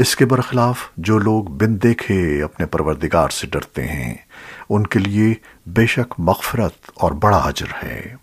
اس کے برخلاف جو لوگ بن دیکھے اپنے پروردگار سے ڈرتے ہیں، ان کے لیے بے شک مغفرت اور بڑا اجر ہے۔